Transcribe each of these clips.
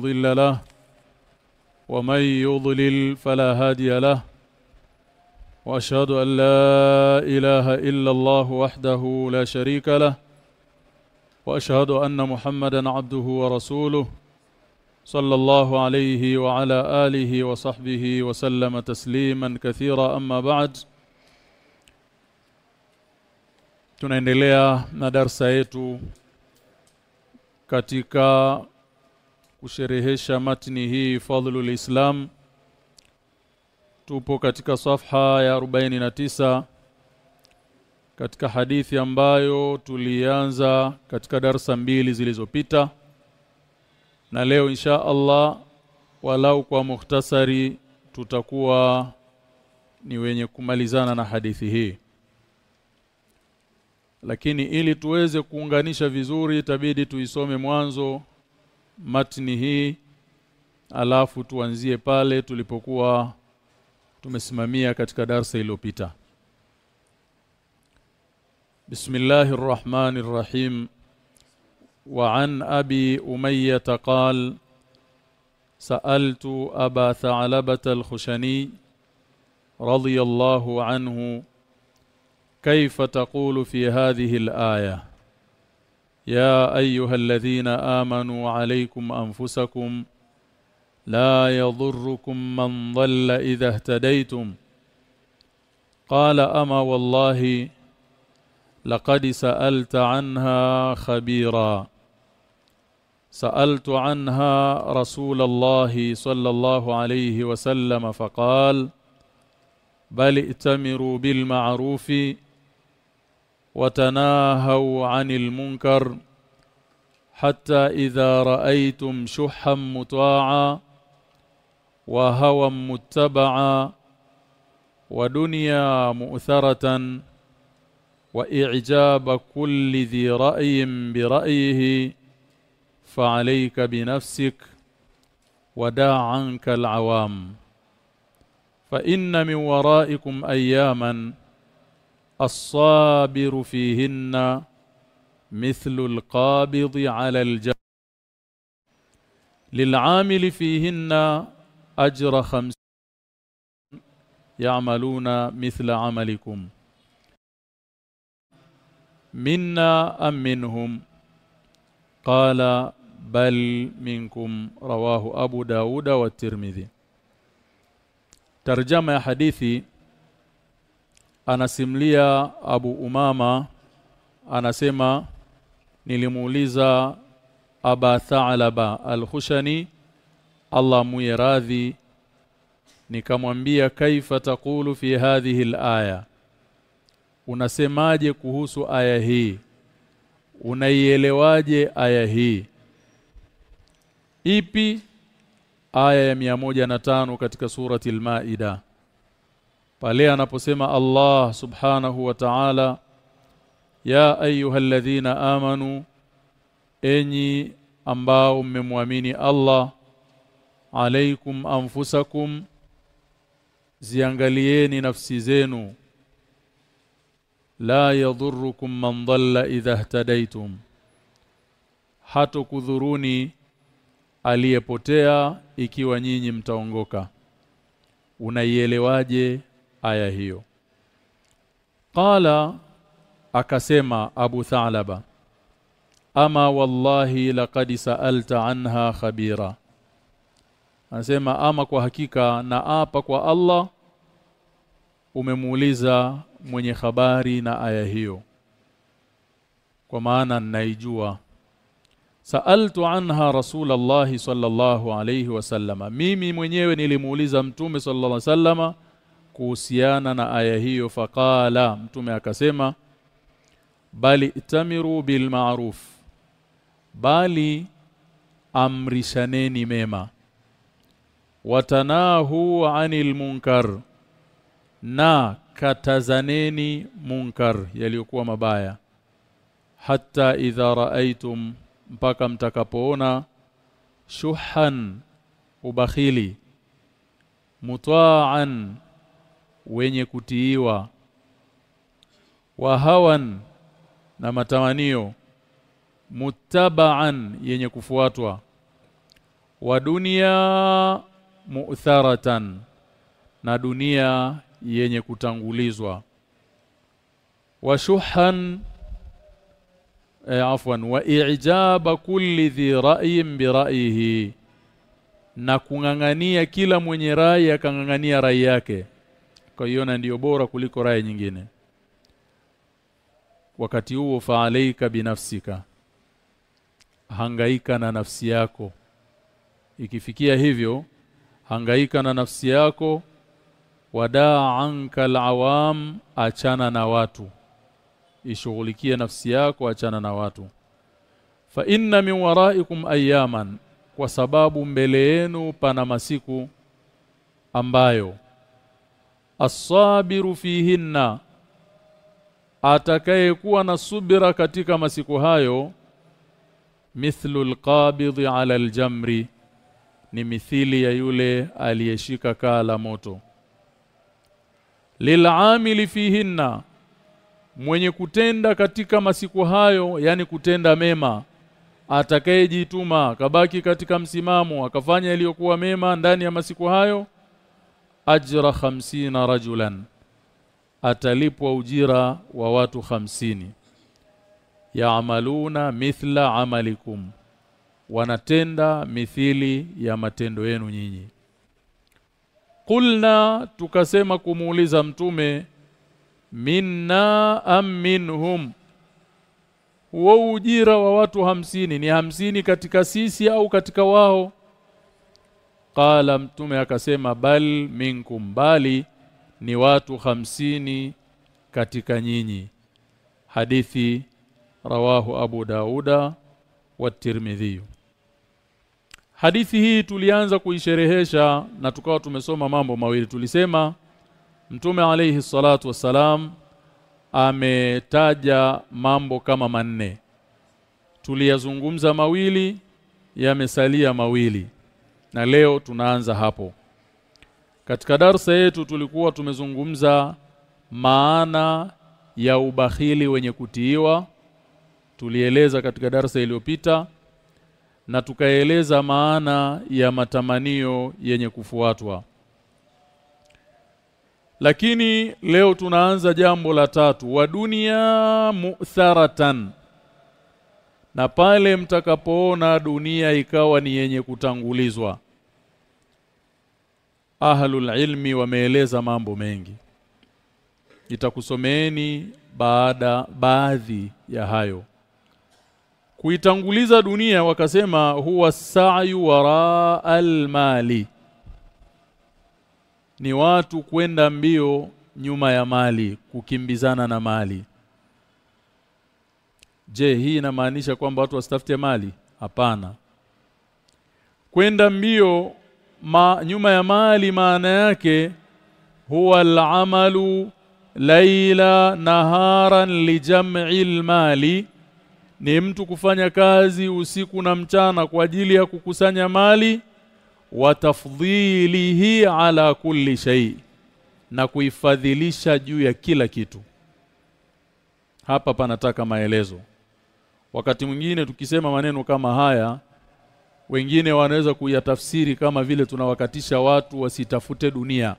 مضل له ومن يضلل فلا هادي له. وأشهد أن لا إله إلا الله وحده لا شريك له. وأشهد أن محمدا عبده ورسوله صلى الله عليه وعلى آله وصحبه وسلم تسليما كثيرا. أما بعد tunaendelea na darsa yetu katika kusherehesha matni hii fadhlul islam. Tupo katika safha ya 49 katika hadithi ambayo tulianza katika darsa mbili zilizopita. Na leo insha Allah walau kwa mukhtasari tutakuwa ni wenye kumalizana na hadithi hii. Lakini ili tuweze kuunganisha vizuri itabidi tuisome mwanzo matni hii alafu tuanzie pale tulipokuwa tumesimamia katika darsa iliyopita Bismillahir Rahmanir Rahim وعن أبي أمية قال سألت أبا ثعلبة الخشني رضي الله عنه كيف تقول في هذه الآية يا أيها الذين آمنوا عليكم أنفسكم لا يضركم من ضل إذا اهتديتم. قال أما والله لقد سألت عنها خبيرا. سألت عنها رسول الله صلى الله عليه وسلم فقال بل ائتمروا بالمعروف وتناهوا عن المنكر حتى إذا رأيتم شحا مطاعا وهوى متبعا ودنيا مؤثرة وإعجاب كل ذي رأي برأيه فعليك بنفسك ودع عنك العوام فإن من ورائكم أياما الصابر فيهن مثل القابض على الجبل. للعامل فيهن أجر خمس يعملون مثل عملكم. منا أم منهم؟ قال بل منكم رواه أبو داود والترمذي. ترجمة hadithi anasimlia Abu Umama anasema nilimuuliza Aba Tha'laba al-Khushani Allah muyeradhi nikamwambia kaifa taqulu fi hadhihi al-aya unasemaje kuhusu aya hii? Unaielewaje aya hii? Ipi? Aya ya 105 katika surati al-Maida pale anaposema Allah subhanahu wa ta'ala ya ayyuhalladhina amanu enyi ambao mmemwamini Allah alaikum anfusakum ziangalieni nafsi zenu. La yadhurrukum man dhalla idha ihtadaytum. Hatokudhuruni aliyepotea ikiwa nyinyi mtaongoka. Unaielewaje aya hiyo. Qala akasema Abu Tha'laba ama wallahi laqad sa'alta anha khabira. Anasema ama kwa hakika na apa kwa Allah umemuuliza mwenye habari na aya hiyo. Kwa maana ninaijua. Sa'altu anha Rasulullah sallallahu alayhi wasallama mimi mwenyewe nilimuuliza mtume sallallahu alayhi wasallama kuhusiana na aya hiyo faqala mtume akasema bali itamiru bil ma'ruf bali amrishaneni mema. Watanahu anil munkar na katazaneni munkar yaliyokuwa mabaya. Hatta idha raaitum mpaka mtakapoona shuhan ubakhili muta'an wenye kutiiwa wahawan na matamanio muttaba'an yenye kufuatwa. Wa dunia mu'tharatan na dunia yenye kutangulizwa. Wa shuhan e, afwan wa i'jaba kulli dhi ra'yin bi ra'yihi na kungangania kila mwenye rai akangangania rai yake kwa hiyo na ndiyo bora kuliko rai nyingine. Wakati huo faalaika binafsika hangaika na nafsi yako. Ikifikia hivyo hangaika na nafsi yako wadaa anka alawam achana na watu. Ishughulikie nafsi yako achana na watu. Fa inna min waraikum ayaman kwa sababu mbele yenu pana masiku ambayo asabiru fihinna. Atakayekuwa na subira katika masiku hayo mithlu alqabidhi ala aljamri ni mithili ya yule aliyeshika kaa la moto. Lil'amili fihinna mwenye kutenda katika masiku hayo yani kutenda mema atakayejituma kabaki katika msimamo akafanya iliyokuwa mema ndani ya masiku hayo ajra khamsina rajulan atalipwa ujira wa watu hamsini yaamaluna mithla amalikum wanatenda mithili ya matendo yenu nyinyi. Kulna tukasema kumuuliza mtume minna am minhum huo ujira wa watu hamsini ni hamsini katika sisi au katika wao qala mtume akasema bal minkum bali ni watu hamsini katika nyinyi. Hadithi rawahu abu dauda wa tirmidhi. Hadithi hii tulianza kuisherehesha na tukawa tumesoma mambo mawili. Tulisema mtume alayhi salatu wassalam ametaja mambo kama manne. Tuliyazungumza mawili yamesalia mawili na leo tunaanza hapo. Katika darsa yetu tulikuwa tumezungumza maana ya ubahili wenye kutiiwa. Tulieleza katika darsa iliyopita na tukaeleza maana ya matamanio yenye kufuatwa. Lakini leo tunaanza jambo la tatu. Wa dunia mu'tharatan na pale mtakapoona dunia ikawa ni yenye kutangulizwa ahlul ilmi wameeleza mambo mengi. Itakusomeeni baada baadhi ya hayo. Kuitanguliza dunia wakasema huwa sa'yu wara almali. Ni watu kwenda mbio nyuma ya mali kukimbizana na mali je hii inamaanisha kwamba watu wasitafute mali? Hapana. Kwenda mbio ma, nyuma ya mali maana yake huwa al-amalu laila naharan lijam'i al-mali ni mtu kufanya kazi usiku na mchana kwa ajili ya kukusanya mali wa tafdhilihi ala kulli shay na kuifadhilisha juu ya kila kitu. Hapa panataka maelezo wakati mwingine tukisema maneno kama haya wengine wanaweza kuyatafsiri kama vile tunawakatisha watu wasitafute dunia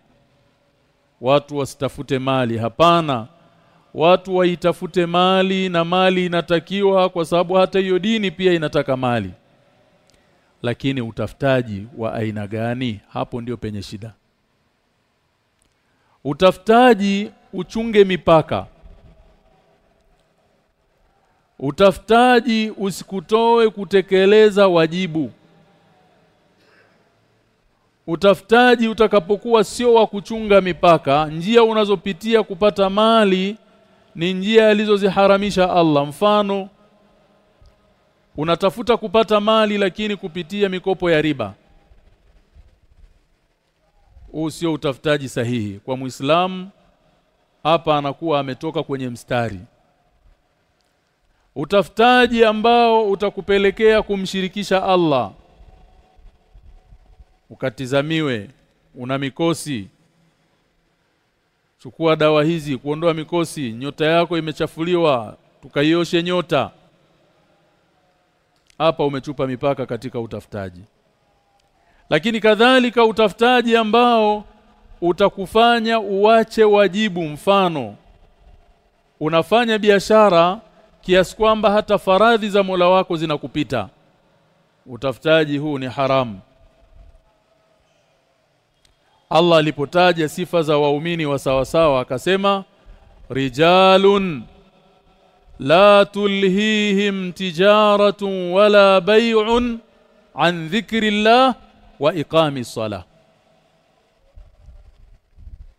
watu wasitafute mali. Hapana watu waitafute mali na mali inatakiwa kwa sababu hata hiyo dini pia inataka mali. Lakini utafutaji wa aina gani? Hapo ndio penye shida. Utafutaji uchunge mipaka utafutaji usikutoe kutekeleza wajibu. Utafutaji utakapokuwa sio wa kuchunga mipaka njia unazopitia kupata mali ni njia alizoziharamisha Allah. Mfano unatafuta kupata mali lakini kupitia mikopo ya riba. Huu sio utafutaji sahihi. Kwa Muislamu hapa anakuwa ametoka kwenye mstari utafutaji ambao utakupelekea kumshirikisha Allah. Ukatizamiwe una mikosi. Chukua dawa hizi kuondoa mikosi. Nyota yako imechafuliwa tukaioshe nyota. Hapa umechupa mipaka katika utafutaji. Lakini kadhalika utafutaji ambao utakufanya uwache wajibu. Mfano unafanya biashara kiasi kwamba hata faradhi za Mola wako zinakupita. Utafutaji huu ni haramu. Allah alipotaja sifa za waumini wa sawasawa akasema rijalun la tulhihim tijaratun wala bay'un an dhikrillah wa iqami salah.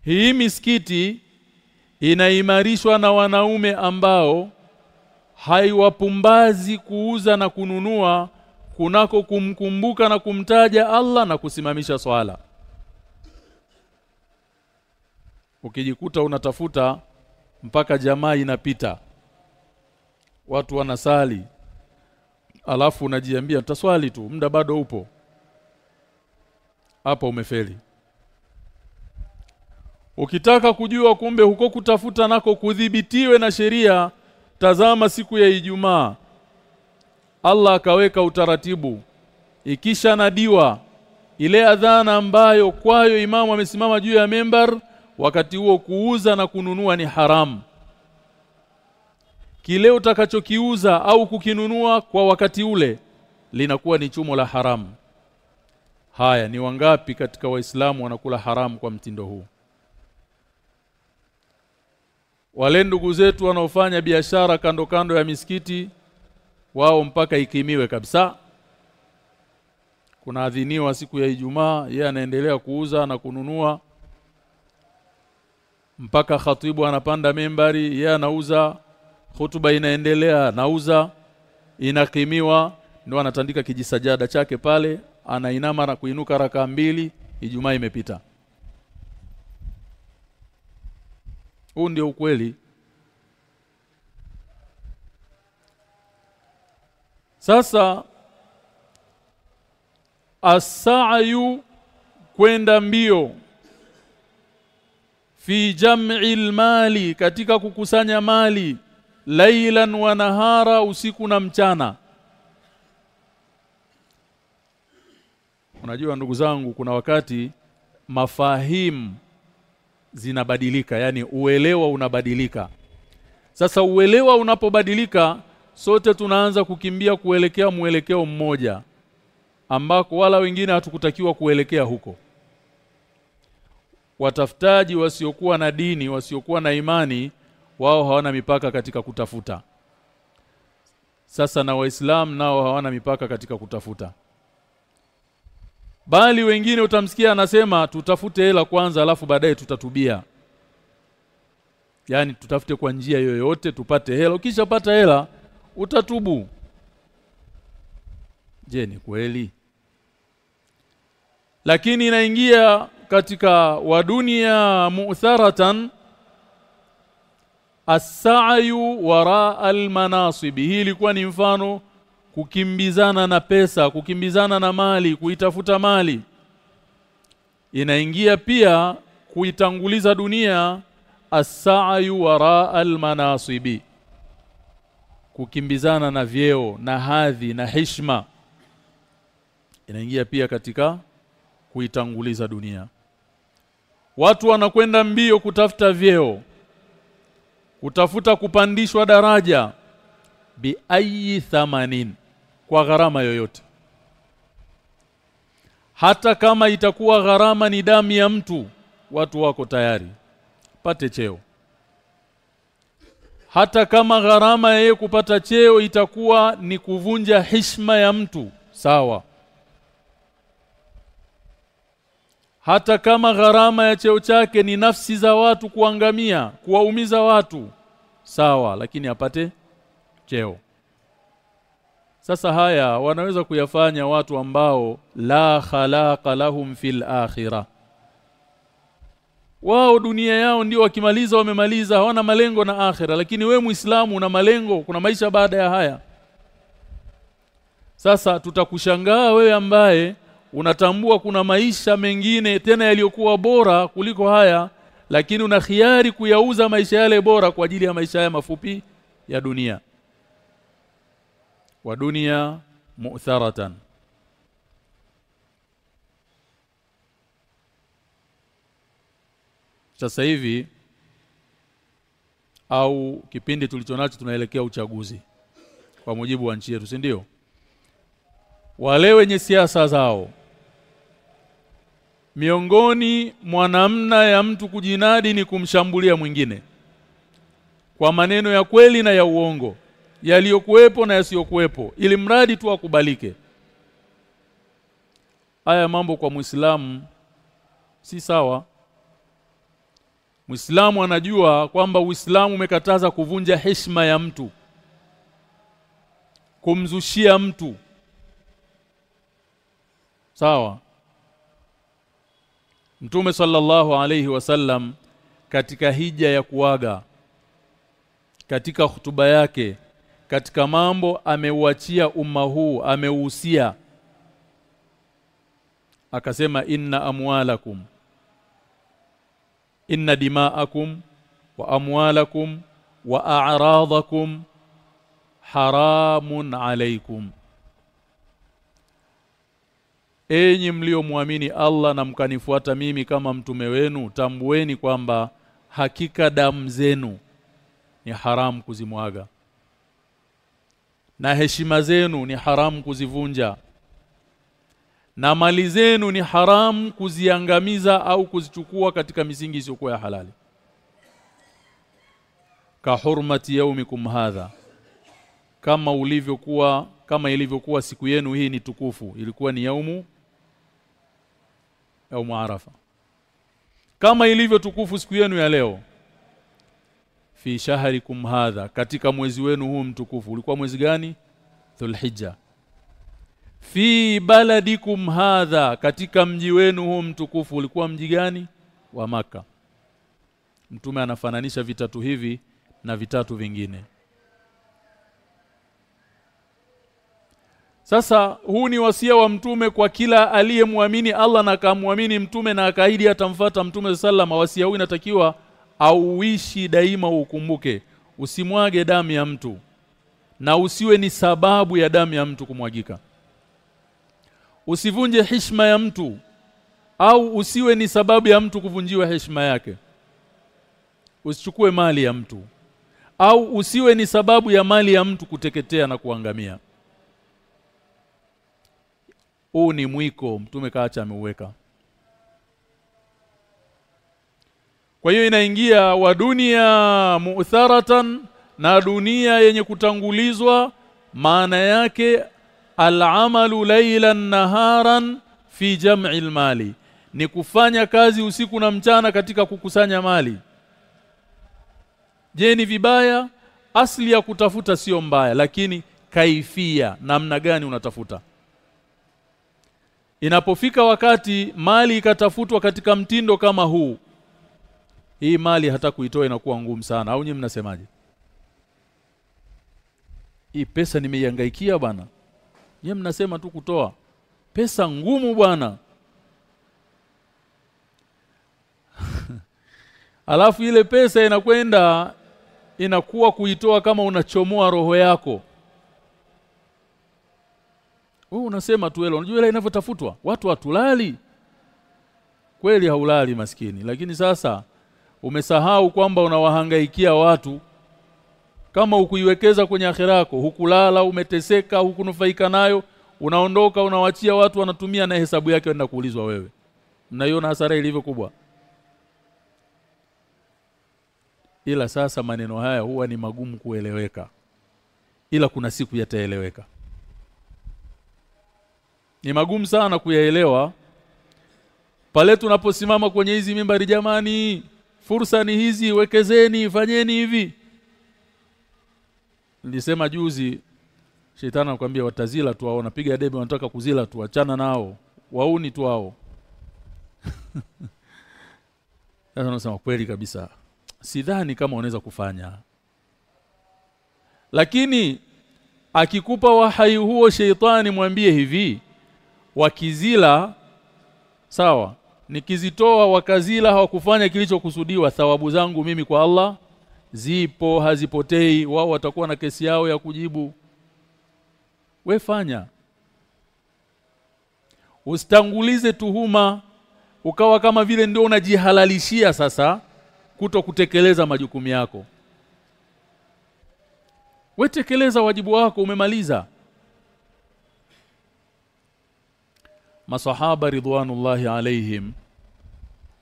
Hii misikiti inaimarishwa na wanaume ambao haiwapumbazi kuuza na kununua kunako kumkumbuka na kumtaja Allah na kusimamisha swala. Ukijikuta unatafuta mpaka jamaa inapita. Watu wanasali. Alafu unajiambia utaswali tu muda bado upo. Hapa umefeli. Ukitaka kujua kumbe huko kutafuta nako kudhibitiwe na sheria tazama siku ya Ijumaa. Allah akaweka utaratibu. Ikisha nadiwa ile adhana ambayo kwayo imamu amesimama juu ya membar wakati huo kuuza na kununua ni haramu kile utakachokiuza au kukinunua kwa wakati ule linakuwa ni chumo la haramu haya ni wangapi katika waislamu wanakula haramu kwa mtindo huu wale ndugu zetu wanaofanya biashara kando kando ya misikiti wao mpaka ikimiwe kabisa. Kuna adhiniwa siku ya Ijumaa yeye anaendelea kuuza na kununua. Mpaka khatibu anapanda membari yeye anauza. Hutuba inaendelea nauza inakimiwa ndio anatandika kijisajada chake pale anainama na kuinuka raka mbili. Ijumaa imepita huu ndio ukweli. Sasa asayu kwenda mbio. Fi jam'i mali katika kukusanya mali lailan wa nahara usiku na mchana. Unajua ndugu zangu kuna wakati mafahimu zinabadilika yani uelewa unabadilika. Sasa uelewa unapobadilika sote tunaanza kukimbia kuelekea mwelekeo mmoja ambako wala wengine hatukutakiwa kuelekea huko. Watafutaji wasiokuwa na dini wasiokuwa na imani wao hawana mipaka katika kutafuta. Sasa na waislamu nao hawana mipaka katika kutafuta bali wengine utamsikia anasema tutafute hela kwanza alafu baadaye tutatubia. Yani tutafute kwa njia yoyote tupate hela. Ukishapata hela utatubu. Je ni kweli? Lakini inaingia katika wadunia mu'tharatan as-sa'yu wara al-manasib hii ilikuwa ni mfano kukimbizana na pesa kukimbizana na mali kuitafuta mali. Inaingia pia kuitanguliza dunia as-sa'yu wara al-manasibi kukimbizana na vyeo na hadhi na heshima. Inaingia pia katika kuitanguliza dunia. Watu wanakwenda mbio kutafuta vyeo kutafuta kupandishwa daraja bi ayi thamanin kwa gharama yoyote. Hata kama itakuwa gharama ni damu ya mtu watu wako tayari. Pate cheo. Hata kama gharama yeye kupata cheo itakuwa ni kuvunja heshima ya mtu sawa. Hata kama gharama ya cheo chake ni nafsi za watu kuangamia kuwaumiza watu sawa lakini apate cheo. Sasa haya wanaweza kuyafanya watu ambao la khalaqa lahum fil akhirah. Wao dunia yao ndio wakimaliza wamemaliza hawana malengo na akhira. Lakini we muislamu una malengo kuna maisha baada ya haya. Sasa tutakushangaa wewe ambaye unatambua kuna maisha mengine tena yaliyokuwa bora kuliko haya lakini una khiari kuyauza maisha yale bora kwa ajili ya maisha haya mafupi ya dunia wa dunya mu'tharatan. Sasa hivi au kipindi tulichonacho tunaelekea uchaguzi kwa mujibu wa nchi yetu si ndio? Wale wenye siasa zao miongoni mwa namna ya mtu kujinadi ni kumshambulia mwingine. Kwa maneno ya kweli na ya uongo yaliyokuwepo na yasiyokuwepo ili mradi tu akubalike. Haya mambo kwa Muislamu si sawa. Muislamu anajua kwamba Uislamu umekataza kuvunja heshima ya mtu kumzushia mtu. Sawa. Mtume sallallahu alayhi wasallam katika hija ya kuaga katika hutuba yake katika mambo ameuachia umma huu ameuhusia. Akasema inna amwalakum inna dima'akum wa amwalakum wa a'radakum haramun alaykum. Enyi mliomwamini Allah na mkanifuata mimi kama mtume wenu tambueni kwamba hakika damu zenu ni haramu kuzimwaga na heshima zenu ni haramu kuzivunja. Na mali zenu ni haramu kuziangamiza au kuzichukua katika misingi isiyokuwa ya halali. Ka hurmati yaumikum hadha. Kama ulivyokuwa kama ilivyokuwa siku yenu hii ni tukufu ilikuwa ni yaumu yaumu arafa. Kama ilivyo tukufu siku yenu ya leo fi shahrikum hadha katika mwezi wenu huu mtukufu. Ulikuwa mwezi gani? Dhulhijja. Fi baladikum hadha katika mji wenu huu mtukufu. Ulikuwa mji gani? Wa maka mtume anafananisha vitatu hivi na vitatu vingine. Sasa huu ni wasia wa mtume kwa kila aliyemwamini Allah na akamwamini mtume na akaidi atamfuata mtume sallama wasia huu inatakiwa auishi daima ukumbuke. Usimwage damu ya mtu. Na usiwe ni sababu ya damu ya mtu kumwagika. Usivunje heshima ya mtu. Au usiwe ni sababu ya mtu kuvunjiwa heshima yake. Usichukue mali ya mtu. Au usiwe ni sababu ya mali ya mtu kuteketea na kuangamia. Huu ni mwiko. Mtume kaacha ameuweka kwa hiyo inaingia wa dunia mu'tharatan na dunia yenye kutangulizwa maana yake al'amalu laylan naharan fi jam'i mali ni kufanya kazi usiku na mchana katika kukusanya mali. Je ni vibaya? Asli ya kutafuta sio mbaya lakini kaifia namna gani unatafuta? Inapofika wakati mali ikatafutwa katika mtindo kama huu hii mali hata kuitoa inakuwa ngumu sana au nyinyi mnasemaje Hii pesa nimeihangaikia bwana Nyinyi mnasema tu kutoa pesa ngumu bwana Alafu ile pesa inakwenda inakuwa kuitoa kama unachomoa roho yako wewe unasema tu hilo. Unajua ile inavyotafutwa. Watu hatulali. Kweli haulali maskini, lakini sasa umesahau kwamba unawahangaikia watu kama ukuiwekeza kwenye akhira yako, hukulala, umeteseka, hukunufaika nayo, unaondoka unawachia watu wanatumia na hesabu yake wenda kuulizwa wewe. Mnaiona hasara ilivyo kubwa. Ila sasa maneno haya huwa ni magumu kueleweka. Ila kuna siku yataeleweka ni magumu sana kuyaelewa pale tunaposimama kwenye hizi mimbari jamani fursa ni hizi wekezeni fanyeni hivi. Nilisema juzi shetani anakuambia watazila tu wao napiga debe wanataka kuzila tu achana nao. Wauni tu wao sasa nasema kweli kabisa sidhani kama unaweza kufanya. Lakini akikupa wahai huo sheitani mwambie hivi wakizila sawa nikizitoa wakazila hawakufanya kilichokusudiwa. Thawabu zangu mimi kwa Allah zipo hazipotei. Wao watakuwa na kesi yao ya kujibu. Wefanya usitangulize tuhuma ukawa kama vile ndio unajihalalishia sasa kuto kutekeleza majukumu yako. Wetekeleza wajibu wako umemaliza. Masahaba ridwanullahi alaihim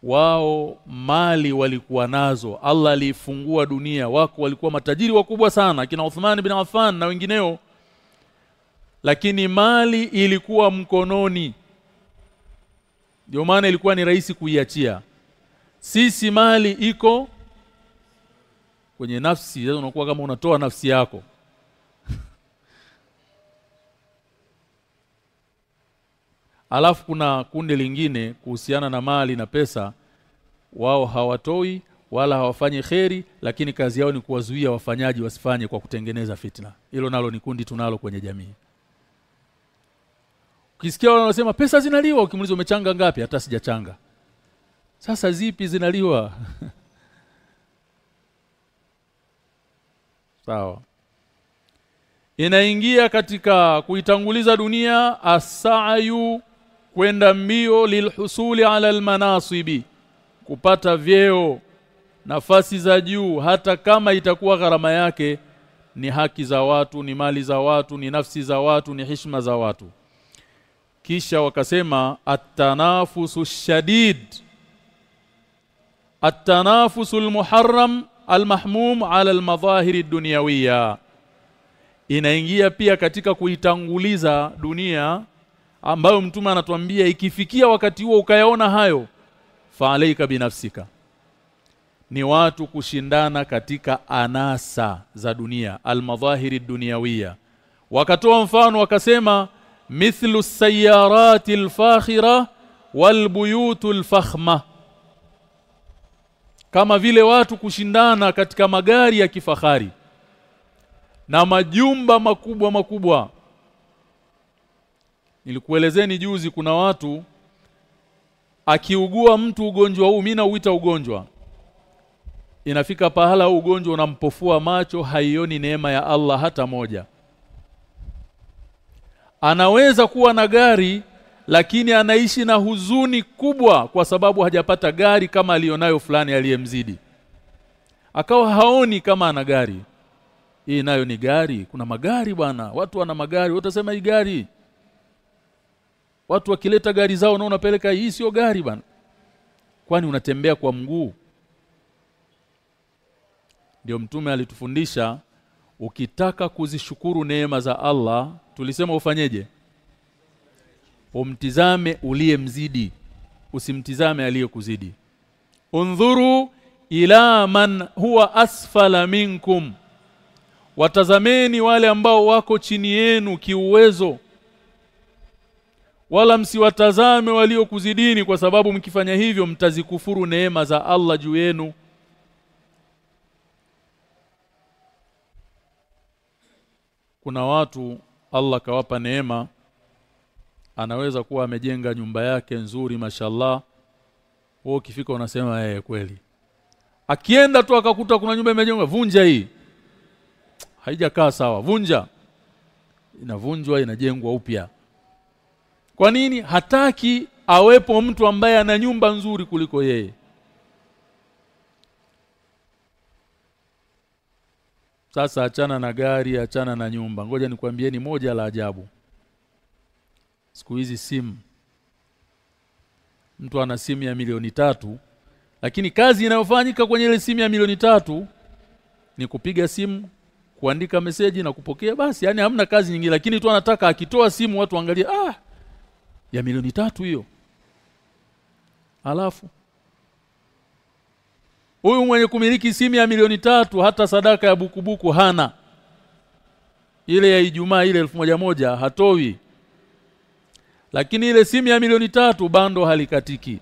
wao mali walikuwa nazo. Allah aliifungua dunia. Wako walikuwa matajiri wakubwa sana kina Uthman bin Affan na wengineo. Lakini mali ilikuwa mkononi. Ndio maana ilikuwa ni rahisi kuiachia. Sisi mali iko kwenye nafsi unakuwa kama unatoa nafsi yako Alafu kuna kundi lingine kuhusiana na mali na pesa wao hawatoi wala hawafanyi kheri lakini kazi yao ni kuwazuia wafanyaji wasifanye kwa kutengeneza fitna. Hilo nalo ni kundi tunalo kwenye jamii. Ukisikia wanasema pesa zinaliwa ukimuliza umechanga ngapi hata sijachanga. Sasa zipi zinaliwa? Sawa. Inaingia katika kuitanguliza dunia asayu kwenda mbio lilhusuli ala almanasibi kupata vyeo nafasi za juu hata kama itakuwa gharama yake ni haki za watu ni mali za watu ni nafsi za watu ni heshima za watu. Kisha wakasema at-tanafusu shadid. Atanafusu almuharram al-muharram ala al-madhahiri dunyawiyya inaingia pia katika kuitanguliza dunia ambayo mtume anatuambia ikifikia wakati huo ukayaona hayo faalaika binafsika. Ni watu kushindana katika anasa za dunia almadhahiri dunyawiya wakatoa mfano wakasema mithlu sayarati alfakhira walbuyutu alfakhma. Kama vile watu kushindana katika magari ya kifahari. Na majumba makubwa makubwa Nilikuelezeni juzi kuna watu akiugua mtu ugonjwa huu mimi nauita ugonjwa. Inafika pahala ugonjwa unampofua macho haioni neema ya Allah hata moja. Anaweza kuwa na gari lakini anaishi na huzuni kubwa kwa sababu hajapata gari kama alionayo fulani aliyemzidi. Akawa haoni kama ana gari. Hii nayo ni gari. Kuna magari bwana. Watu wana magari. Utasema hii gari watu wakileta gari zao na unapeleka hii sio gari bana. Kwani unatembea kwa mguu? Ndio mtume alitufundisha ukitaka kuzishukuru neema za Allah tulisema ufanyeje? Umtizame uliyemzidi usimtizame aliyekuzidi. Undhuru ila man huwa asfala minkum watazameni wale ambao wako chini yenu kiuwezo wala msiwatazame waliokuzidini kwa sababu mkifanya hivyo mtazikufuru neema za Allah juu yenu. Kuna watu Allah kawapa neema anaweza kuwa amejenga nyumba yake nzuri mashallah. Wewe ukifika unasema eh kweli. Akienda tu akakuta kuna nyumba imejengwa vunja hii. Haijakaa sawa vunja. Inavunjwa inajengwa upya kwa nini hataki awepo mtu ambaye ana nyumba nzuri kuliko yeye Sasa achana na gari, achana na nyumba. Ngoja nikwambieni moja la ajabu. Siku hizi simu mtu ana simu ya milioni tatu lakini kazi inayofanyika kwenye ile simu ya milioni tatu ni kupiga simu, kuandika meseji na kupokea basi, yani hamna kazi nyingine lakini tu anataka akitoa simu watu angalie ah ya milioni tatu hiyo. Alafu Huyu mwenye kumiliki simu ya milioni tatu hata sadaka ya bukubuku hana. Ile ya Ijumaa ile elfu moja moja hatowi Lakini ile simu ya milioni tatu bando halikatiki.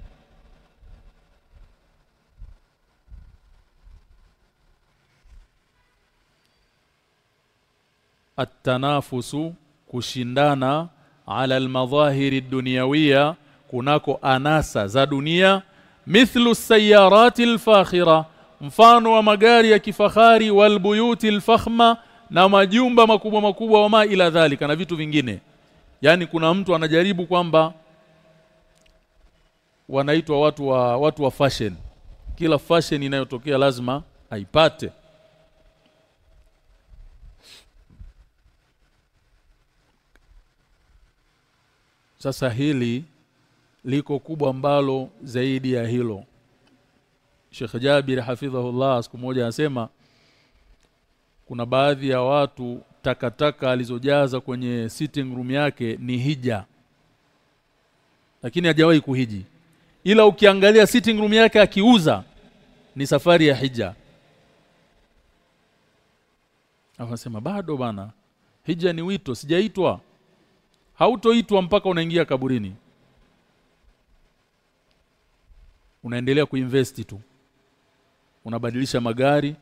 Atanafusu kushindana ala almadhahiri dunyawia kunako anasa za dunia. Mithlu sayarati alfakhira mfano wa magari ya kifahari walbuyuti alfakhma na majumba makubwa makubwa wa ma ila dhalika na vitu vingine. Yani kuna mtu anajaribu kwamba wanaitwa watu wa watu wa fashion. Kila fashion inayotokea lazima aipate sasa hili liko kubwa ambalo zaidi ya hilo. Sheikh Jabir hafidhahullah siku moja anasema kuna baadhi ya watu takataka alizojaza kwenye sitting room yake ni hija. Lakini hajawahi kuhiji. Ila ukiangalia sitting room yake akiuza ni safari ya hija. Akasema bado bana hija ni wito sijaitwa hautoitwa mpaka unaingia kaburini. Unaendelea kuinvesti tu. Unabadilisha magari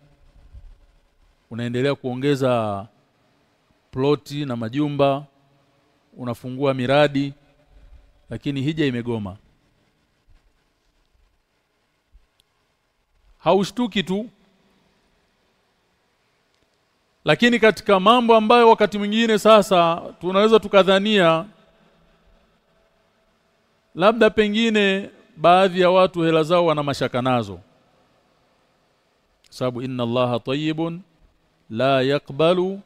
unaendelea kuongeza ploti na majumba unafungua miradi lakini hija imegoma. Haushtuki tu lakini katika mambo ambayo wakati mwingine sasa tunaweza tukadhania labda pengine baadhi ya watu hela zao wana mashaka nazo. Sababu inna allaha tayyibun la yakbalu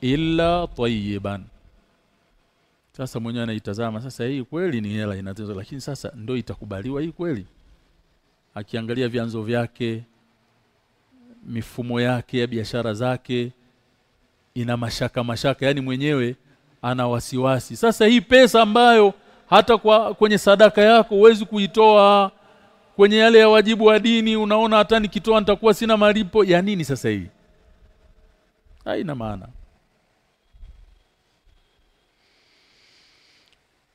illa tayyiban. Sasa mwenyewe anaitazama sasa hii kweli ni hela inatezo lakini sasa ndio itakubaliwa hii kweli? Akiangalia vyanzo vyake mifumo yake ya biashara zake ina mashaka mashaka yani mwenyewe ana wasiwasi. Sasa hii pesa ambayo hata kwa kwenye sadaka yako huwezi kuitoa kwenye yale ya wajibu wa dini unaona hata nikitoa nitakuwa sina malipo ya nini sasa hii? Haina maana.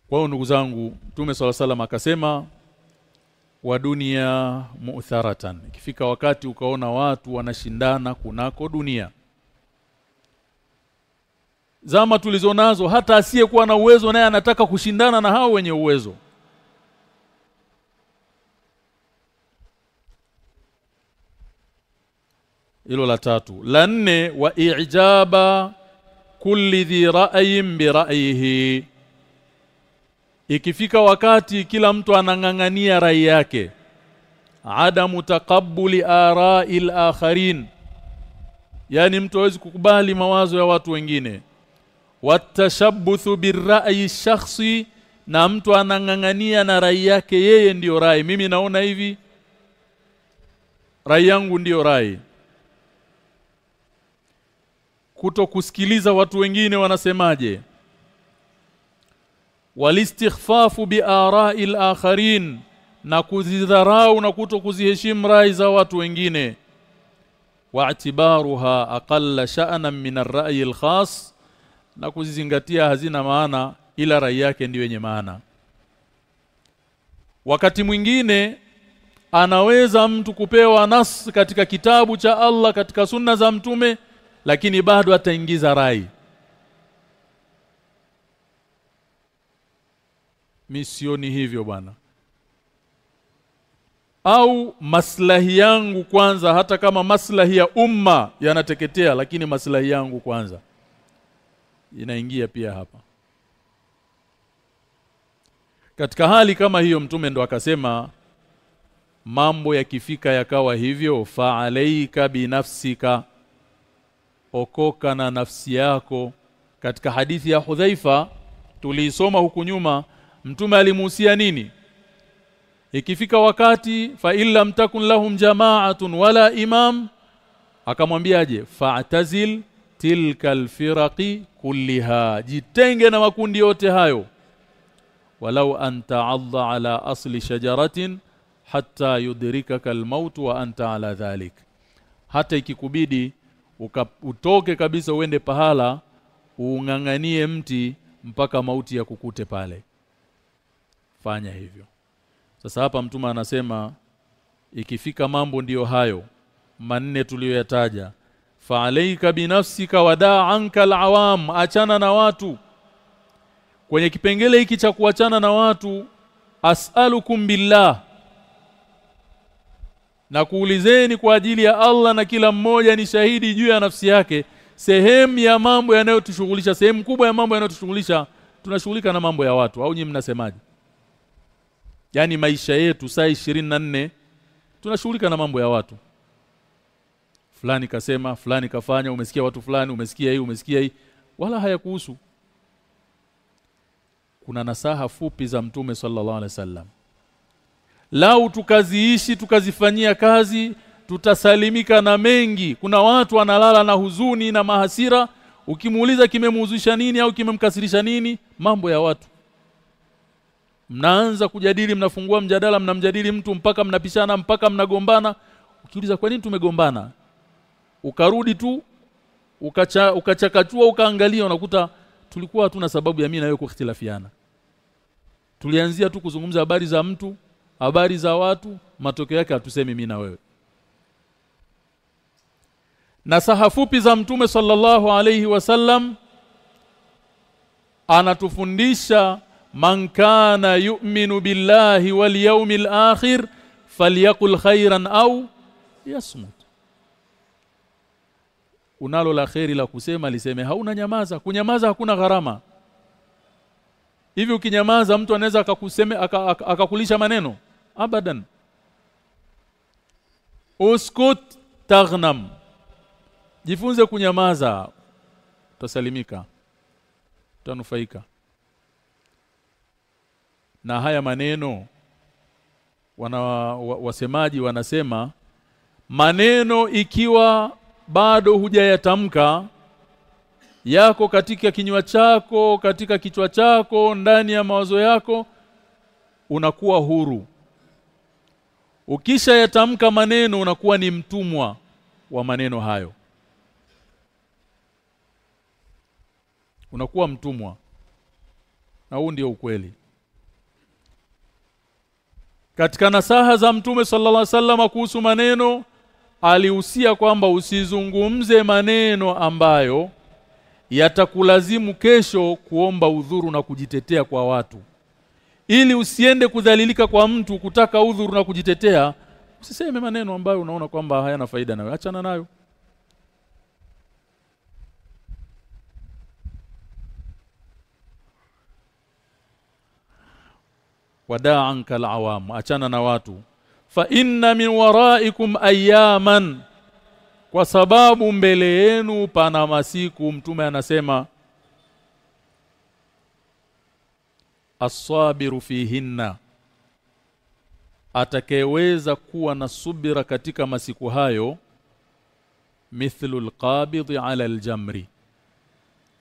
Kwa hiyo ndugu zangu Mtume swalla salam akasema wa dunia mu'tharatan. Ikifika wakati ukaona watu wanashindana kunako dunia zama tulizonazo hata asiyekuwa na uwezo naye anataka kushindana na hao wenye uwezo. Hilo la tatu. La nne wa i'jaba kulli dhi ra'yin bi ra'yihi. Ikifika wakati kila mtu anang'ang'ania rai yake. Adamu taqabbuli ara'il akharin. Yani mtu hawezi kukubali mawazo ya watu wengine watashabbuthu birra'i shakhsi na mtu anang'ang'ania na rai yake yeye ndiyo rai. Mimi naona hivi. Rai yangu ndiyo rai. Kuto kusikiliza watu wengine wanasemaje? Walistighfafu biara'il akharin na kuzidharau na kuto kuziheshimu rai za watu wengine. Wa'tibaruha aqalla sha'nan min ar-ra'yi al-khas na kuzizingatia hazina maana ila rai yake ndiyo yenye maana. Wakati mwingine anaweza mtu kupewa nas katika kitabu cha Allah katika sunna za mtume lakini bado ataingiza rai. Misioni hivyo bwana. Au maslahi yangu kwanza hata kama maslahi ya umma yanateketea lakini maslahi yangu kwanza inaingia pia hapa. Katika hali kama hiyo mtume ndo akasema mambo yakifika yakawa hivyo fa alayka binafsika okoka na nafsi yako. Katika hadithi ya Hudhaifa tuliisoma huku nyuma mtume alimuhusia nini? Ikifika wakati fa illa mtakun lahum jama'atun wala imam akamwambiaje? Fa'tazil tilka alfiraqi kulliha. Jitenge na makundi yote hayo. Walau anta adha ala asli shajaratin hatta yudrikaka almaut wa anta ala dhalik. Hata ikikubidi utoke kabisa uende pahala uunganganie mti mpaka mauti ya kukute pale. Fanya hivyo. Sasa hapa mtuma anasema ikifika mambo ndiyo hayo manne tuliyoyataja fa'alayka binafsika wadaa anka alawam achana na watu. Kwenye kipengele hiki cha kuachana na watu as'alukum billah. Na kuulizeni kwa ajili ya Allah na kila mmoja ni shahidi juu ya nafsi yake. Sehemu ya mambo yanayotushughulisha sehemu kubwa ya mambo yanayotushughulisha tunashughulika na mambo ya watu. Au nyinyi mnasemaje? Yani maisha yetu saa 24 tunashughulika na mambo ya watu fulani kasema fulani kafanya umesikia watu fulani umesikia hii umesikia hii. Wala hayakuhusu kuna nasaha fupi za mtume sallallahu alaihi wasallam. Lau tukaziishi tukazifanyia kazi tutasalimika na mengi. Kuna watu wanalala na huzuni na mahasira. Ukimuuliza kimemuhuzisha nini au kimemkasirisha nini mambo ya watu. Mnaanza kujadili mnafungua mjadala mnamjadili mtu mpaka mnapishana mpaka mnagombana. Ukiuliza kwa nini tumegombana ukarudi tu ukacha ukachakachua ukaangalia unakuta tulikuwa hatuna sababu ya mimi na wewe kukhtilafiana tulianzia tu kuzungumza habari za mtu habari za watu matokeo yake hatusemi mimi na wewe. Na saha fupi za mtume sallallahu alayhi wasallam anatufundisha man kana yu'minu billahi wal yawmil akhir falyakul khairan au yasmut unalo la kheri la kusema liseme hauna nyamaza. Kunyamaza hakuna gharama. Hivi ukinyamaza mtu anaweza akakuseme akakulisha maneno? Abadan. Uskut taghnam jifunze kunyamaza. Utasalimika. Utanufaika. Na haya maneno wana wasemaji wanasema maneno ikiwa bado hujayatamka yako katika kinywa chako katika kichwa chako ndani ya mawazo yako unakuwa huru. Ukisha yatamka maneno unakuwa ni mtumwa wa maneno hayo. Unakuwa mtumwa. Na huu ndio ukweli. Katika nasaha za mtume sallallahu alaihi wasallam kuhusu maneno alihusia kwamba usizungumze maneno ambayo yatakulazimu kesho kuomba udhuru na kujitetea kwa watu. Ili usiende kudhalilika kwa mtu kutaka udhuru na kujitetea usiseme maneno ambayo unaona kwamba hayana faida nayo. Achana nayo. Wadaa anka alawam achana na watu fa inna min waraikum ayaman kwa sababu mbele yenu pana masiku mtume anasema as-sabiru fihinna. Atakayeweza kuwa na subira katika masiku hayo mithlu alqabid ala aljamri.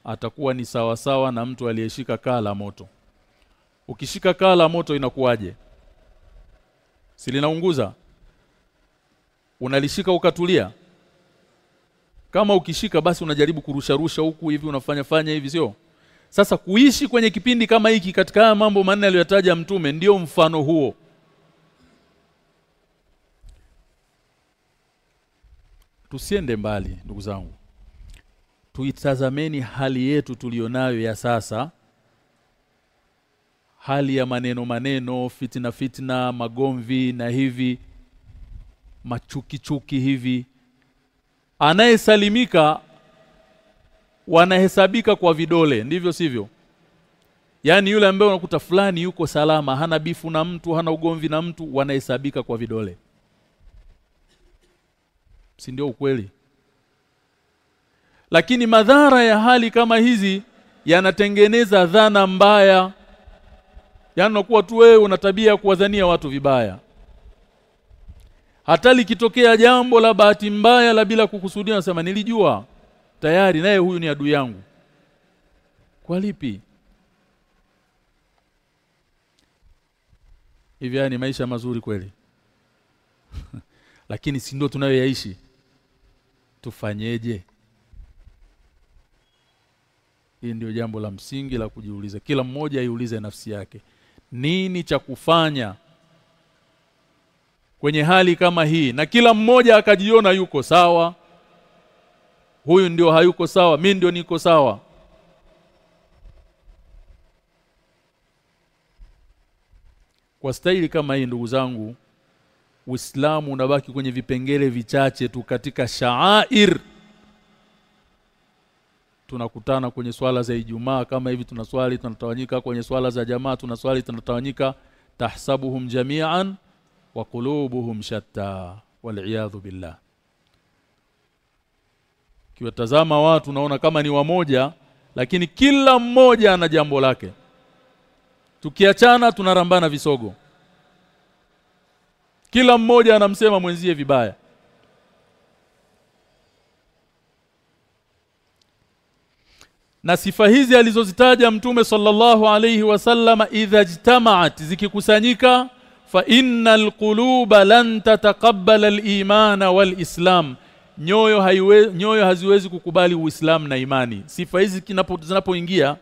Atakuwa ni sawa sawa na mtu aliyeshika kaa la moto. Ukishika kaa la moto inakuwaje si linaunguza unalishika ukatulia. Kama ukishika basi unajaribu kurusha rusha huku hivi unafanya fanya hivi sio? Sasa kuishi kwenye kipindi kama hiki katika haya mambo manne aliyotaja mtume ndiyo mfano huo. Tusiende mbali ndugu zangu. Tuitazameni hali yetu tuliyonayo ya sasa hali ya maneno maneno fitina fitina magomvi na hivi machuki chuki hivi. Anayesalimika wanahesabika kwa vidole ndivyo sivyo? Yaani yule ambaye unakuta fulani yuko salama hana bifu na mtu hana ugomvi na mtu wanahesabika kwa vidole. Si ndio ukweli? Lakini madhara ya hali kama hizi yanatengeneza dhana mbaya yaani unakuwa tu wewe una tabia ya kuwadhania watu vibaya. Hata likitokea jambo la bahati mbaya la bila kukusudia nasema nilijua. Tayari naye huyu ni adui yangu. Kwa lipi? Hivi ni maisha mazuri kweli? Lakini si ndio tunayoyaishi? Tufanyeje? Hii ndio jambo la msingi la kujiuliza. Kila mmoja aiulize nafsi yake nini cha kufanya kwenye hali kama hii? Na kila mmoja akajiona yuko sawa. Huyu ndio hayuko sawa mimi ndio niko sawa. Kwa staili kama hii ndugu zangu Uislamu unabaki kwenye vipengele vichache tu katika sha'air tunakutana kwenye swala za Ijumaa kama hivi tunaswali tunatawanyika kwenye swala za jamaa tunaswali tunatawanyika. Tahsabuhum jami'an wa qulubuhum shatta wal billah. Kiwatazama watu naona kama ni wamoja lakini kila mmoja ana jambo lake. Tukiachana tunarambana visogo. Kila mmoja anamsema mwenzie vibaya na sifa hizi alizozitaja mtume sallallahu alayhi wasallam idha jtama'at zikikusanyika fa innal quluba lan tataqabbala al-iman wal-islam. Nyoyo haiwe, nyoyo haziwezi kukubali uislamu na imani. Sifa hizi zinapoingia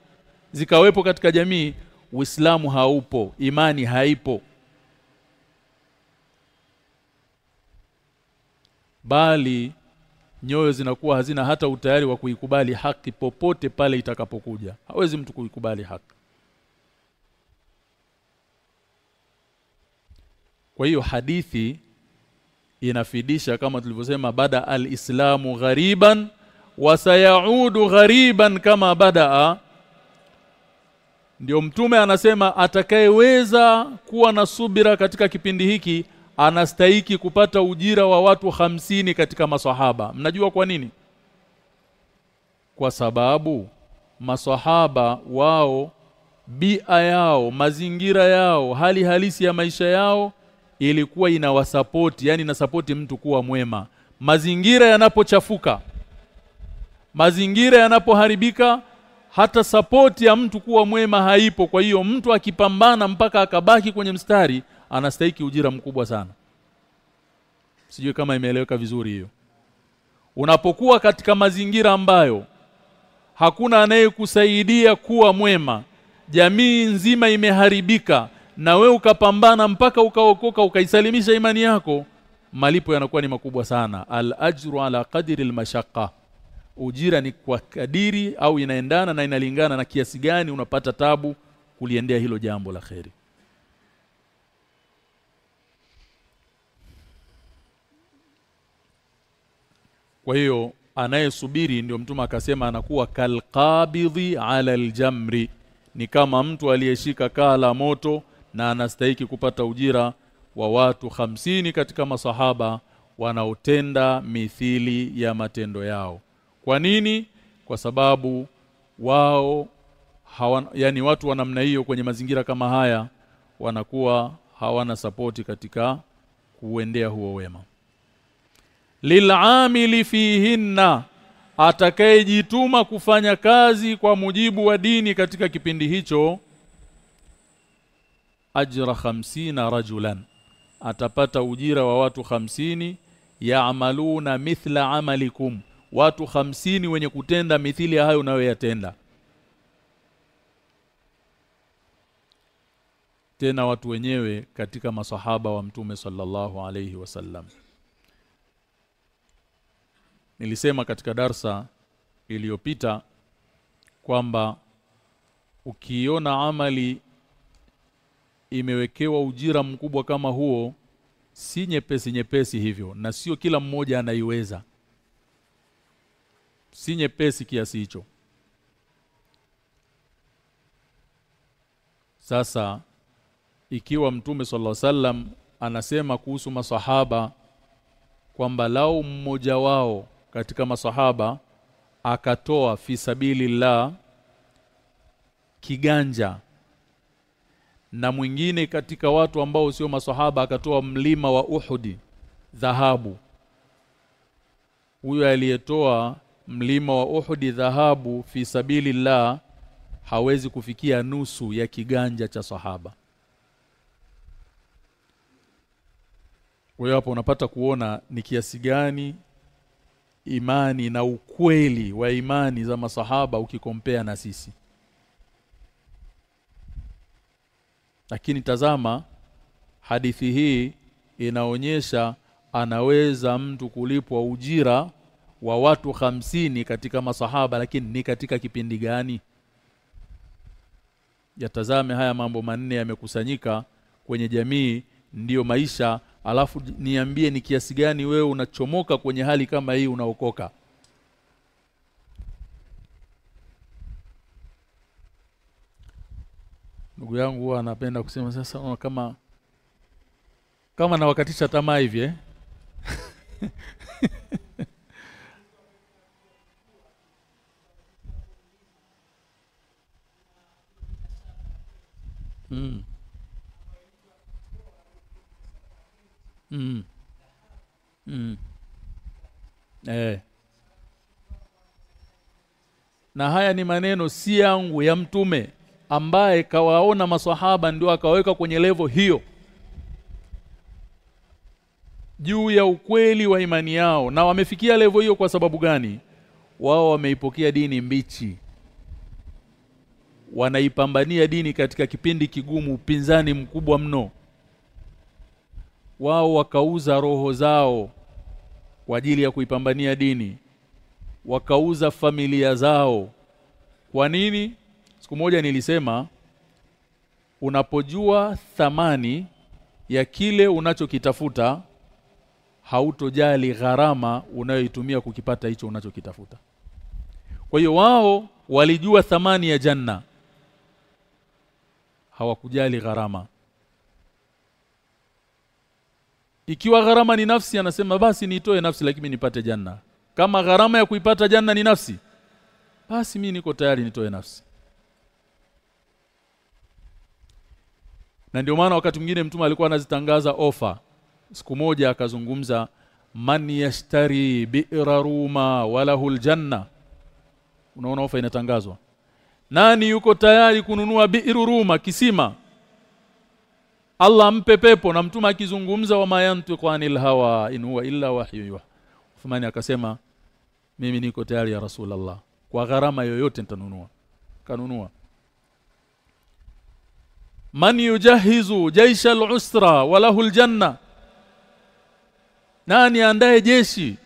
zikawepo katika jamii uislamu haupo imani haipo. Bali nyoyo zinakuwa hazina hata utayari wa kuikubali haki popote pale itakapokuja. Hawezi mtu kuikubali haki. Kwa hiyo hadithi inafidisha kama tulivyosema bada alislamu ghariban wasayaudu ghariban kama badaa ndio mtume anasema atakayeweza kuwa na subira katika kipindi hiki anastahiki kupata ujira wa watu hamsini katika maswahaba. Mnajua kwa nini? Kwa sababu maswahaba wao bia yao mazingira yao hali halisi ya maisha yao ilikuwa inawasapoti yani inasapoti mtu kuwa mwema. Mazingira yanapochafuka mazingira yanapoharibika hata sapoti ya mtu kuwa mwema haipo. Kwa hiyo mtu akipambana mpaka akabaki kwenye mstari anastahiki ujira mkubwa sana. Sijui kama imeeleweka vizuri hiyo. Unapokuwa katika mazingira ambayo hakuna anayekusaidia kuwa mwema jamii nzima imeharibika na we ukapambana mpaka ukaokoka ukaisalimisha imani yako malipo yanakuwa ni makubwa sana. Al ajru ala qadri al ujira ni kwa kadiri au inaendana na inalingana na kiasi gani unapata tabu kuliendea hilo jambo la kheri kwa hiyo anayesubiri ndio mtume akasema anakuwa kalqabidhi ala aljamri. Ni kama mtu aliyeshika kaa la moto na anastahiki kupata ujira wa watu hamsini katika masahaba wanaotenda mithili ya matendo yao. Kwa nini? Kwa sababu wao hawana, yani watu wa namna hiyo kwenye mazingira kama haya wanakuwa hawana sapoti katika kuendea huo wema lil'amili fihinna atakayejituma kufanya kazi kwa mujibu wa dini katika kipindi hicho ajra hamsina rajulan atapata ujira wa watu hamsini yaamaluna mithla amalikum watu hamsini wenye kutenda mithili hayo unayoyatenda. Tena watu wenyewe katika masahaba wa mtume sallallahu alayhi wasallam nilisema katika darsa iliyopita kwamba ukiona amali imewekewa ujira mkubwa kama huo si nyepesi nyepesi hivyo na sio kila mmoja anaiweza. Si nyepesi kiasi hicho. Sasa ikiwa mtume sallallahu sallam anasema kuhusu masahaba kwamba lau mmoja wao katika masahaba akatoa fi sabilillah kiganja. Na mwingine katika watu ambao sio masahaba akatoa mlima wa Uhudi dhahabu. Huyo aliyetoa mlima wa Uhudi dhahabu fi sabilillah hawezi kufikia nusu ya kiganja cha sahaba. Hiyo hapo unapata kuona ni kiasi gani imani na ukweli wa imani za masahaba ukikompea na sisi. Lakini tazama hadithi hii inaonyesha anaweza mtu kulipwa ujira wa watu hamsini katika masahaba lakini ni katika kipindi gani? Yatazame haya mambo manne yamekusanyika kwenye jamii ndiyo maisha alafu niambie ni kiasi gani wewe unachomoka kwenye hali kama hii unaokoka ndugu yangu huwa anapenda kusema sasa kama kama nawakatisha tamaa hivi eh mm. Mm. Mm. Eh. Na haya ni maneno si yangu ya mtume ambaye kawaona maswahaba ndio akaweka kwenye levo hiyo juu ya ukweli wa imani yao na wamefikia levo hiyo kwa sababu gani wao wameipokea dini mbichi wanaipambania dini katika kipindi kigumu upinzani mkubwa mno wao wakauza roho zao kwa ajili ya kuipambania dini wakauza familia zao. Kwa nini? Siku moja nilisema unapojua thamani ya kile unachokitafuta hautojali gharama unayoitumia kukipata hicho unachokitafuta. Kwa hiyo wao walijua thamani ya janna hawakujali gharama ikiwa gharama ni nafsi anasema basi niitoe nafsi lakini nipate janna. Kama gharama ya kuipata janna ni nafsi basi mimi niko tayari nitoe nafsi. Na ndio maana wakati mwingine mtume alikuwa anazitangaza ofa. Siku moja akazungumza man yashtari bi'ra ruma walahul janna unaona ofa inatangazwa. Nani yuko tayari kununua bi'ru ruma kisima Allah ampe pepo na mtume akizungumza wa mayantu anil hawa in huwa illa wahyu Uthmani akasema mimi niko tayari ya Rasulullah. Kwa gharama yoyote nitanunua. Kanunua. Man yujahizu jaisha al-usra wa lahu al-janna nani andaye jeshi?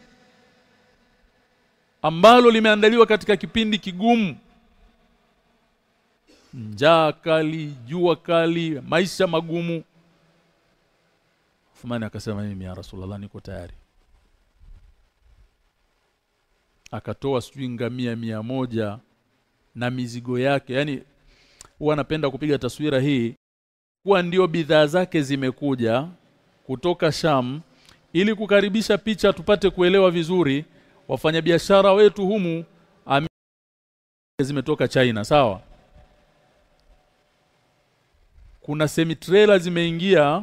Ambalo limeandaliwa katika kipindi kigumu njaa kali jua kali maisha magumu. Uthmani akasema mimi ya Rasulullah niko tayari. Akatoa sijui ngamia mia moja na mizigo yake. Yani huwa anapenda kupiga taswira hii kuwa ndio bidhaa zake zimekuja kutoka Sham ili kukaribisha picha tupate kuelewa vizuri wafanyabiashara wetu humu zimetoka China sawa kuna semi trailer zimeingia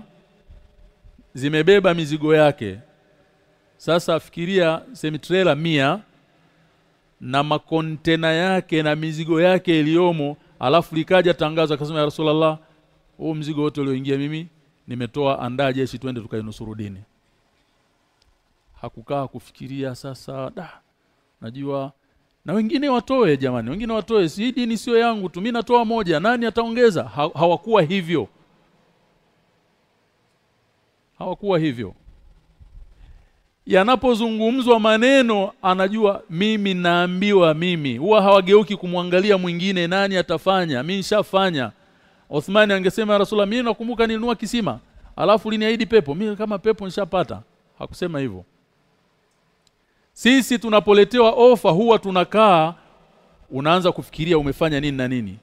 zimebeba mizigo yake. Sasa fikiria semi trailer mia na makontena yake na mizigo yake iliyomo alafu likaja tangazo akasema ya Rasulullah huu mzigo wote ulioingia mimi nimetoa andaa jeshi twende tukainusuru dini. Hakukaa kufikiria sasa da najua na wengine watoe jamani wengine watoe si dini sio yangu tu mimi natoa moja nani ataongeza? Ha, hawakuwa hivyo. Hawakuwa hivyo. Yanapozungumzwa maneno anajua mimi naambiwa mimi. Huwa hawageuki kumwangalia mwingine nani atafanya? Mimi nishafanya. Uthmani angesema Rasulullah mimi nakumbuka ninua kisima alafu liniahidi pepo. Mimi kama pepo nishapata. Hakusema hivyo sisi tunapoletewa ofa huwa tunakaa unaanza kufikiria umefanya nini na nini.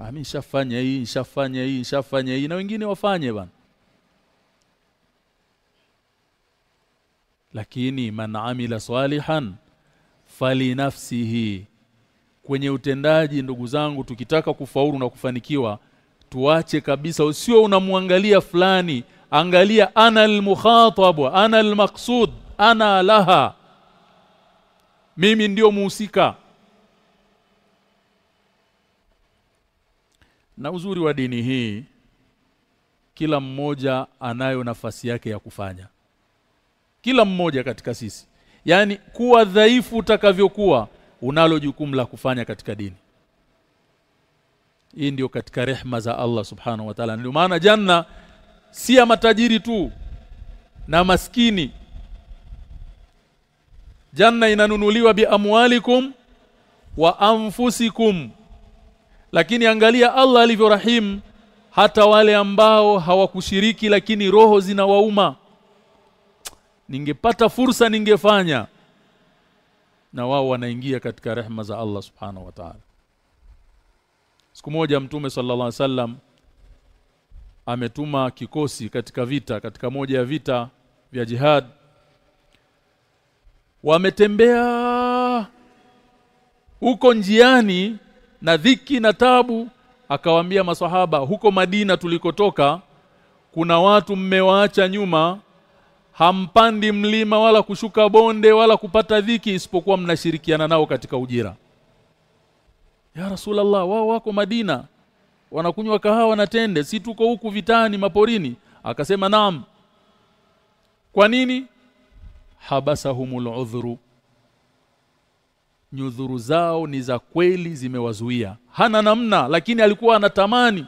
Ah mimi nishafanya hii nishafanya hii nishafanya hii na wengine wafanye bana. Lakini man amila salihan fali nafsihi. Kwenye utendaji ndugu zangu tukitaka kufaulu na kufanikiwa tuache kabisa usio unamwangalia fulani. Angalia ana almukhatab ana almaqsud ana laha mimi ndio muhusika. Na uzuri wa dini hii kila mmoja anayo nafasi yake ya kufanya. Kila mmoja katika sisi. Yani kuwa dhaifu utakavyokuwa unalo jukumu la kufanya katika dini. Hii ndio katika rehma za Allah subhanahu wa ta'ala. Ndio maana janna si ya matajiri tu na maskini janna inanunuliwa bi amwalikum wa anfusikum. Lakini angalia Allah alivyorahim hata wale ambao hawakushiriki lakini roho zinawauma. Ningepata fursa ningefanya. Na wao wanaingia katika rehma za Allah subhanahu wa ta'ala. Siku moja mtume sallallahu alaihi wasallam ametuma kikosi katika vita katika moja ya vita vya jihad wametembea huko njiani na dhiki na tabu akawaambia maswahaba huko Madina tulikotoka kuna watu mmewaacha nyuma hampandi mlima wala kushuka bonde wala kupata dhiki isipokuwa mnashirikiana nao katika ujira. Ya Rasulullah wao wako Madina wanakunywa kahawa na tende si tuko huku vitani maporini? Akasema naam. Kwa nini habasahumul udhuru nyudhuru zao ni za kweli zimewazuia. Hana namna lakini alikuwa anatamani.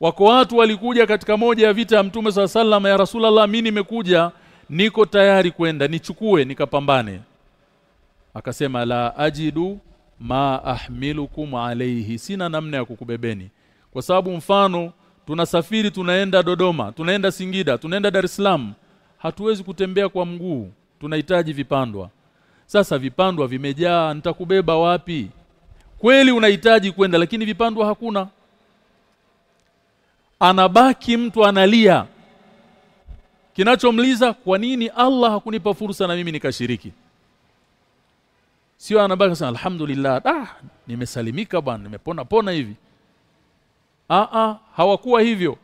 Wako watu walikuja katika moja ya vita ya mtume swalla sallam ya rasulullah mimi nimekuja niko tayari kwenda nichukue nikapambane. Akasema la ajidu ma ahmilukum alayhi sina namna ya kukubebeni. Kwa sababu mfano tunasafiri tunaenda Dodoma tunaenda Singida tunaenda Dar es Salaam hatuwezi kutembea kwa mguu. Tunahitaji vipandwa. Sasa vipandwa vimejaa. Nitakubeba wapi? Kweli unahitaji kwenda lakini vipandwa hakuna. Anabaki mtu analia. Kinachomliza kwa nini Allah hakunipa fursa na mimi nikashiriki? Sio anabaki sana alhamdulillah. Ah nimesalimika bwana nimepona pona hivi. A a hawakuwa hivyo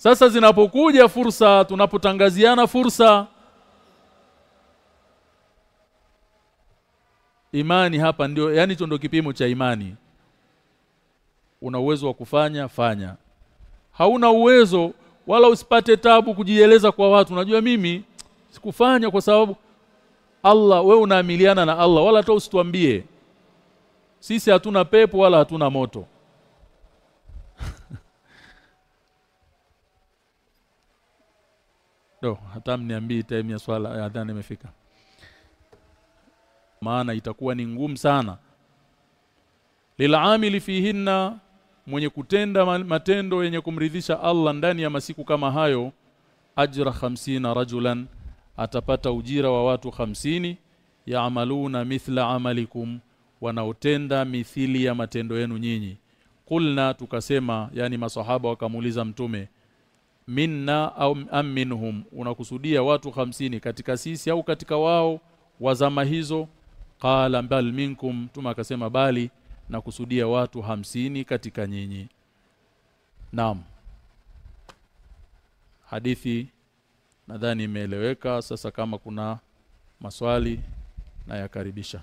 sasa zinapokuja fursa tunapotangaziana fursa imani hapa ndio yani hicho ndio kipimo cha imani. Una uwezo wa kufanya fanya. Hauna uwezo wala usipate tabu kujieleza kwa watu. Unajua mimi sikufanya kwa sababu Allah we unaamiliana na Allah wala hata usituambie. Sisi hatuna pepo wala hatuna moto Do, hata mniambii time ya swala ya adhana imefika. Maana itakuwa ni ngumu sana. Lilamili fihinna mwenye kutenda matendo yenye kumridhisha Allah ndani ya masiku kama hayo ajra khamsina rajulan atapata ujira wa watu hamsini yaamaluna mithla amalikum wanaotenda mithili ya matendo yenu nyinyi kulna tukasema yani masahaba wakamuuliza mtume minna au am unakusudia watu hamsini katika sisi au katika wao wazama hizo? Qala bal minkum. Tuma akasema bali na kusudia watu hamsini katika nyinyi. Naam. Hadithi nadhani imeeleweka. Sasa kama kuna maswali na yakaribisha